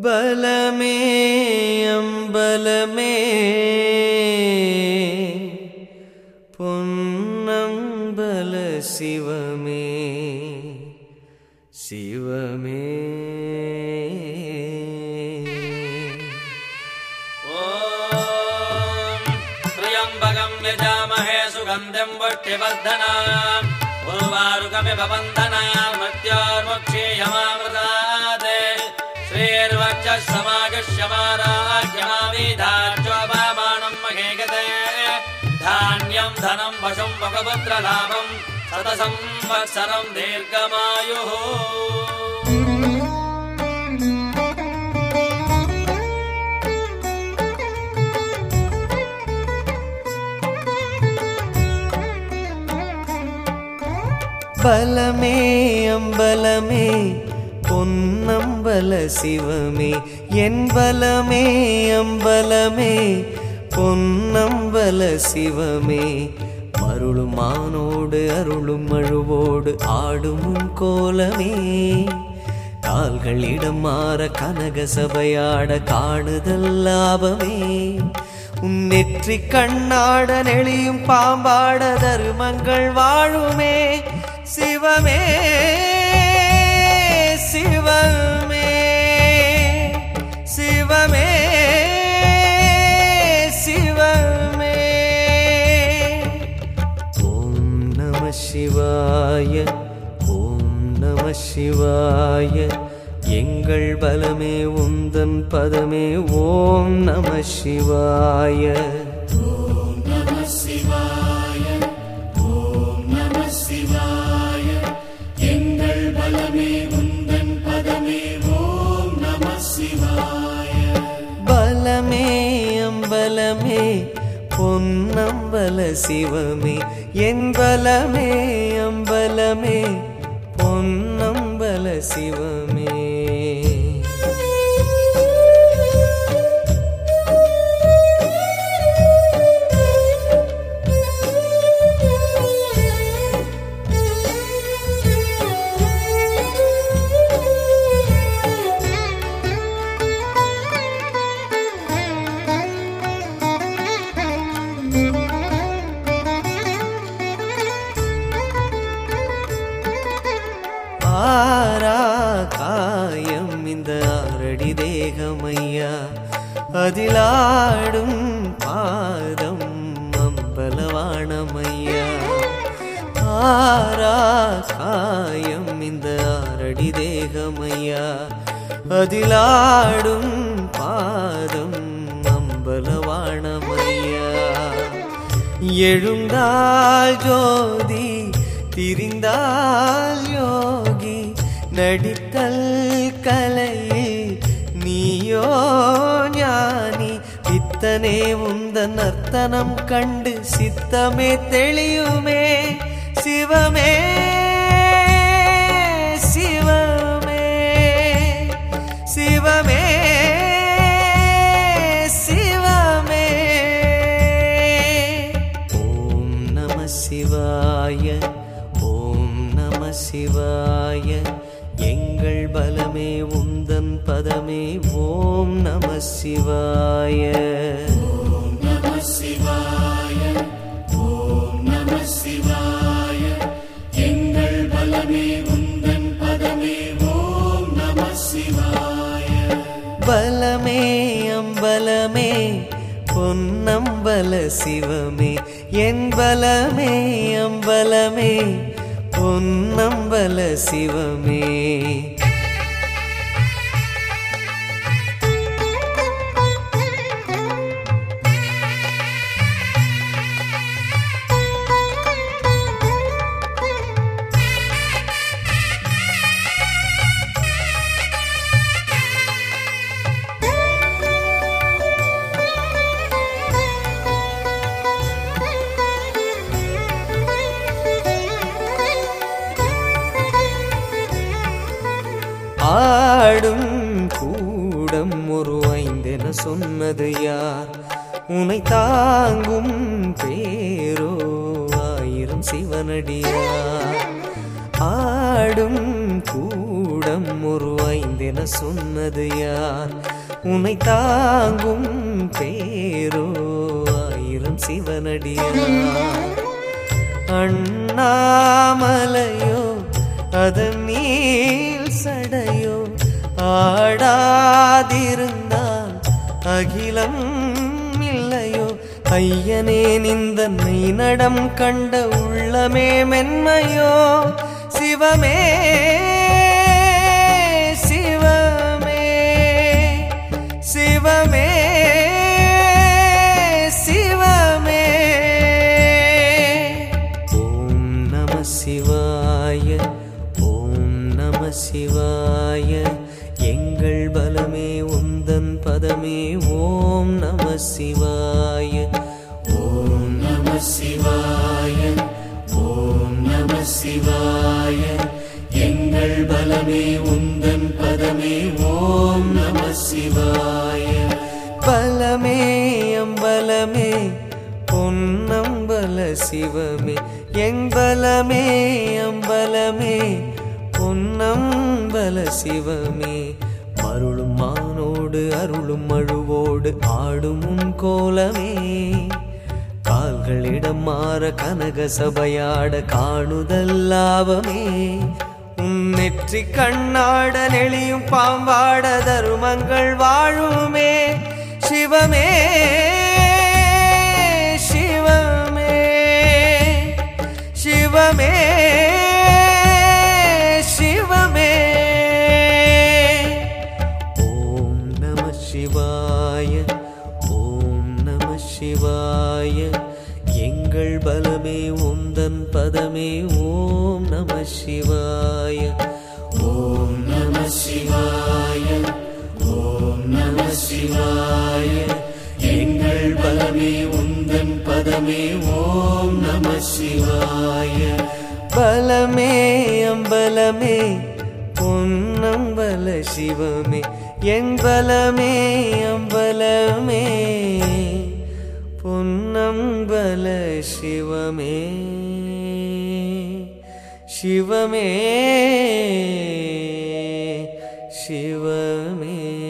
ബലമേ പൊന്നം ബല ശിവമേ ശിവമേ. ത്രിയംബകം യജാമഹേ സുഗന്ധം വട്ടിവർദ്ധന. ഉർവാരുകമിവ വന്ദനാ മൃത്യോർമുക്ഷീയമാമൃതാ. समाजस्य माराजमावे धार्जम् महे गतये धान्यम् धनम् वशम् बवभद्रलाभम् शतसंवत्सरम् दीर्घमायुः। बलमे अम्बलमे பொன்னம்பல சிவமே என் பலமே அம்பலமே பொன்னம்பல சிவமே மருளும் மானோடு அருளும் அழுவோடு ஆடும் உன் கோலமே. கால்களிடம் மாற கனக சபையாட காணுதல் லாபமே. உன் நெற்றி கண்ணாட நெளியும் பாம்பாட தருமங்கள் வாழுமே. சிவமே. சிவாய. ஓம் நம சிவாய. எங்கள் பலமே உந்தன் பதமே ஓம் நம சிவாய. பொன்னம்பல சிவமே என் பலமே அம்பலமே பொன்னம்பல சிவமே. அதிலாடும் பாதம் அம்பலவாணமையா ஆரா காயம் இந்த ஆரடி தேகமையா? அதிலாடும் பாதம் அம்பலவாணமையா எழுந்தால் ஜோதி திரிந்தால் யோகி நடித்தல் கலையில் நீயோ பித்தனே உந்த நர்த்தனம் கண்டு சித்தமே தெளியுமே. சிவமே சிவமே சிவமே சிவமே. ஓம் நம சிவாய ஓம் நம சிவாய. எங்கள் பலமே உந்தன் பதமே. ஓம் நம சிவாய. பொன்னம்பல சிவமே என் பலமே அம்பலமே பொன்னம்பல சிவமே. சொன்னது யார்? உனை தாங்கும் பேரோ ஆயிரம் சிவனடியார். ஆடும் கூடம் ஒரு ஐந்தென சொன்னது யார்? உனை தாங்கும் பேரோ ஆயிரம் சிவனடியார். அண்ணாமலையோ அதன் நீல் சடையோ ஆடாதிருங்க அகிலம் இல்லையோ? ஐயனே நிந்தன்னை நடம் கண்ட உள்ளமே மென்மையோ? சிவமே சிவமே சிவமே. உந்தன் பதமே ஓம் நம சிவாய. ஓம் நம சிவாய. ஓம் நம சிவாய. எங்கள் பலமே உந்தன் பதமே ஓம் நம சிவாய. பலமே அம்பலமே பொன்னம்பல சிவமே. எம்பலமே அம்பலமே பொன்னம்பல சிவமே. அன்போடு அருளும் அழுவோடு ஆடும் உன் கோலமே. கால்களிடம் மாற கனக சபையாட காணுதல் லாபமே. உன் நெற்றி கண்ணாட நெளியும் பாம்பாட தருமங்கள் வாழுமே. சிவமே சிவமே சிவமே. சிவாய ஓம் நம சிவாய. எங்கள் பலமே உந்தன் பதமே ஓம் நம சிவாய. ஓம் நம சிவாய ஓம் நம சிவாய. எங்கள் பலமே உந்தன் பதமே ஓம் நம சிவாய. பலமே அம்பலமே சிவமே என் பலமே அம்பலமே பொன்னம்பல சிவமே शिव मे शिव मे